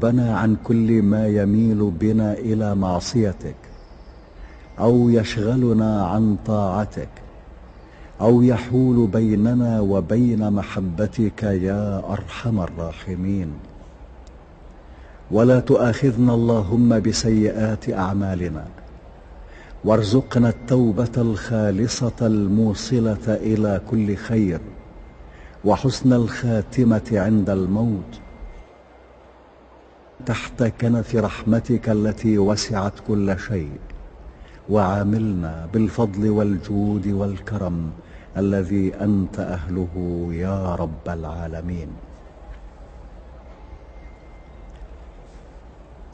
ربنا عن كل ما يميل بنا إلى معصيتك أو يشغلنا عن طاعتك أو يحول بيننا وبين محبتك يا أرحم الراحمين. ولا تؤاخذنا اللهم بسيئات أعمالنا وارزقنا التوبة الخالصة الموصلة إلى كل خير وحسن الخاتمة عند الموت تحت كنف رحمتك التي وسعت كل شيء وعاملنا بالفضل والجود والكرم الذي أنت أهله يا رب العالمين.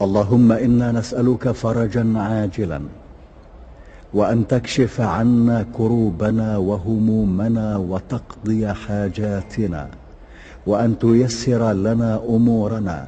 اللهم إنا نسألك فرجا عاجلا وأن تكشف عنا كروبنا وهمومنا وتقضي حاجاتنا وأن تيسر لنا أمورنا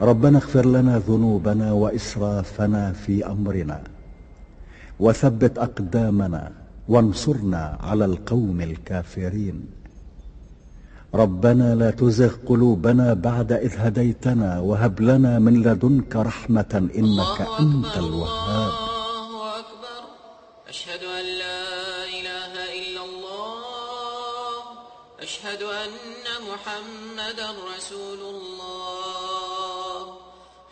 ربنا اغفر لنا ذنوبنا وإسرافنا في أمرنا وثبت أقدامنا وانصرنا على القوم الكافرين. ربنا لا تزغ قلوبنا بعد إذ هديتنا وهب لنا من لدنك رحمة إنك أنت الوهاب. الله أكبر. أشهد أن لا إله إلا الله أشهد أن محمدا رسول الله.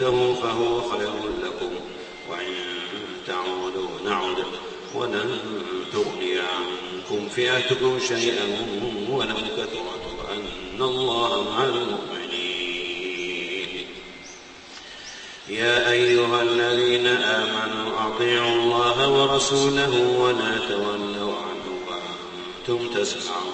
ضده فهو خير لكم وإن تعودوا نعد ولن تغني عنكم فئتكم شيئا ولو كثرت أن الله مع المؤمنين. يا أيها الذين آمنوا أطيعوا الله ورسوله ولا تولوا عنه وأنتم تسمعون.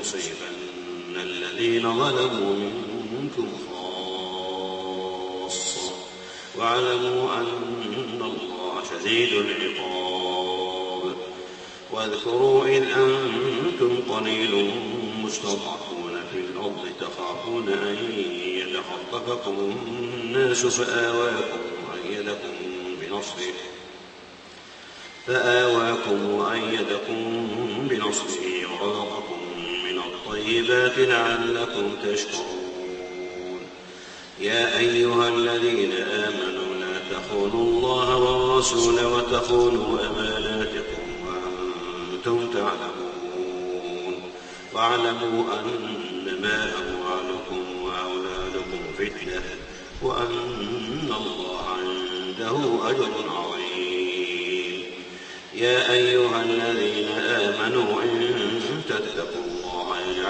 تصيبن الذين ظلموا منكم خاصة. واعلموا أن الله شديد العقاب. واذكروا إذ أنتم قليل مستضعفون في الأرض تخافون أن يتخطفكم الناس فآواكم وأيدكم بنصره. فآواكم وأيدكم بنصره ورزقكم من الطيبات لعلكم تشكرون. يا أيها الذين آمنوا لا تخونوا الله والرسول وتخونوا أماناتكم وأنتم تعلمون. واعلموا أنما أموالكم وأولادكم فتنة وأن الله عنده أجر عظيم. يا أيها الذين آمنوا إن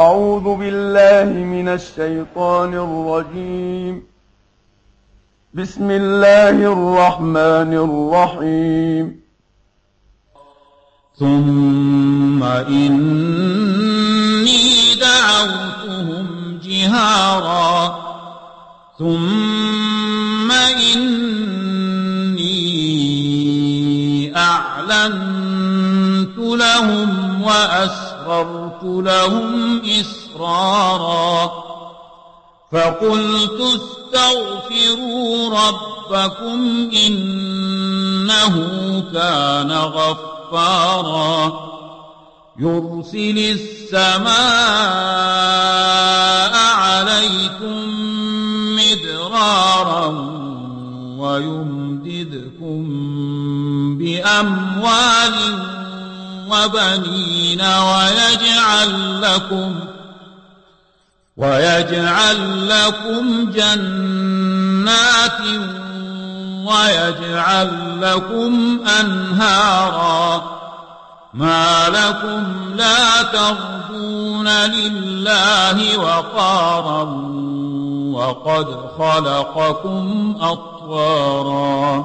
أعوذ بالله من الشيطان الرجيم. بسم الله الرحمن الرحيم. ثم إني دعوتهم جهارا. ثم إني أعلنت لهم وأسررت لهم إسرارا فقلت استغفروا ربكم إنه كان غفارا يرسل السماء عليكم مدرارا ويمددكم بأموال وبنين ويجعل لكم ويجعل لكم جنات ويجعل لكم أنهارا ما لكم لا ترجون لله وقارا وقد خلقكم أطوارا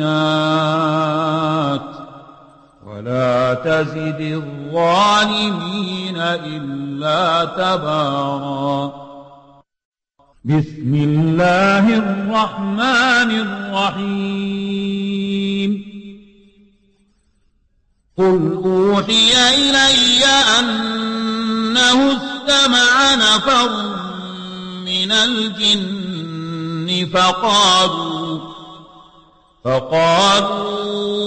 والمؤمنات ولا تزد الظالمين إلا تبارا. بسم الله الرحمن الرحيم. قل أوحي إلي أنه استمع نفر من الجن فقالوا فقالوا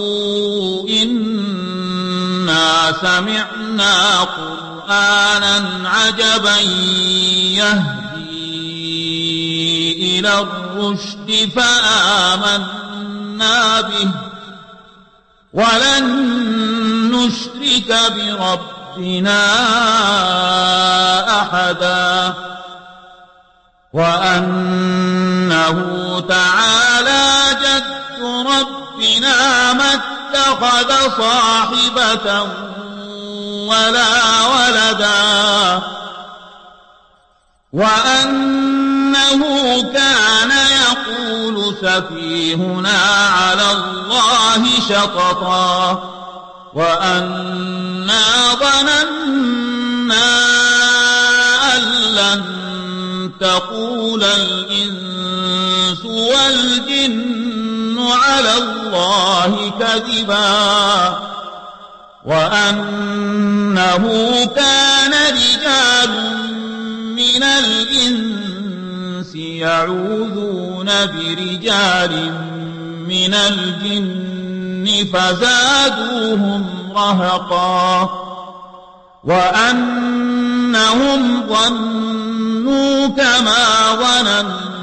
إنا سمعنا قرآنا عجبا يهدي إلى الرشد فآمنا به. ولن نشرك بربنا أحدا. وأنه تعالى جد ربنا ما اتخذ صاحبة ولا ولدا وأنه كان يقول سفيهنا على الله شططا وأنا ظننا أن لن تقول الإنس والجن على الله كذبا وأنه كان رجال من الإنس يعوذون برجال من الجن فزادوهم رهقا وأنهم ظنوا كما ظننتم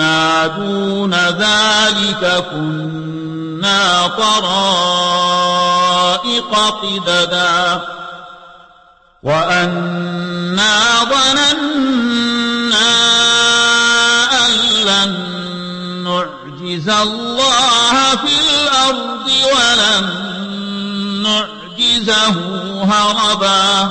ومنا دون ذلك كنا طرائق قددا. وأنا ظننا أن لن نعجز الله في الأرض ولن نعجزه هربا.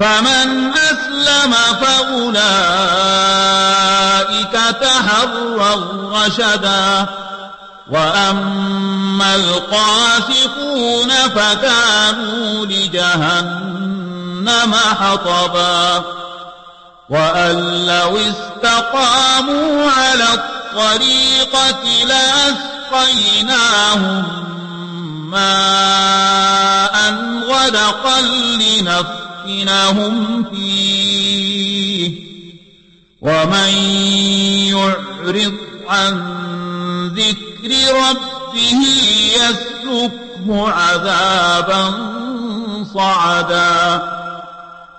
فمن أسلم فأولئك تهروا رشدا. وأما القاسطون فكانوا لجهنم حطبا. وأن لو استقاموا على الطريقة لأسقيناهم ماء غدقا لنفتنهم فيه ومن يعرض عن ذكر ربه يسلكه عذابا صعدا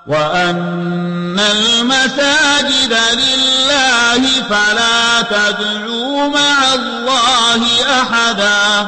وأن المساجد لله فلا تدعوا مع الله أحدا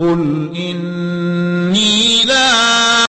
قل إني لا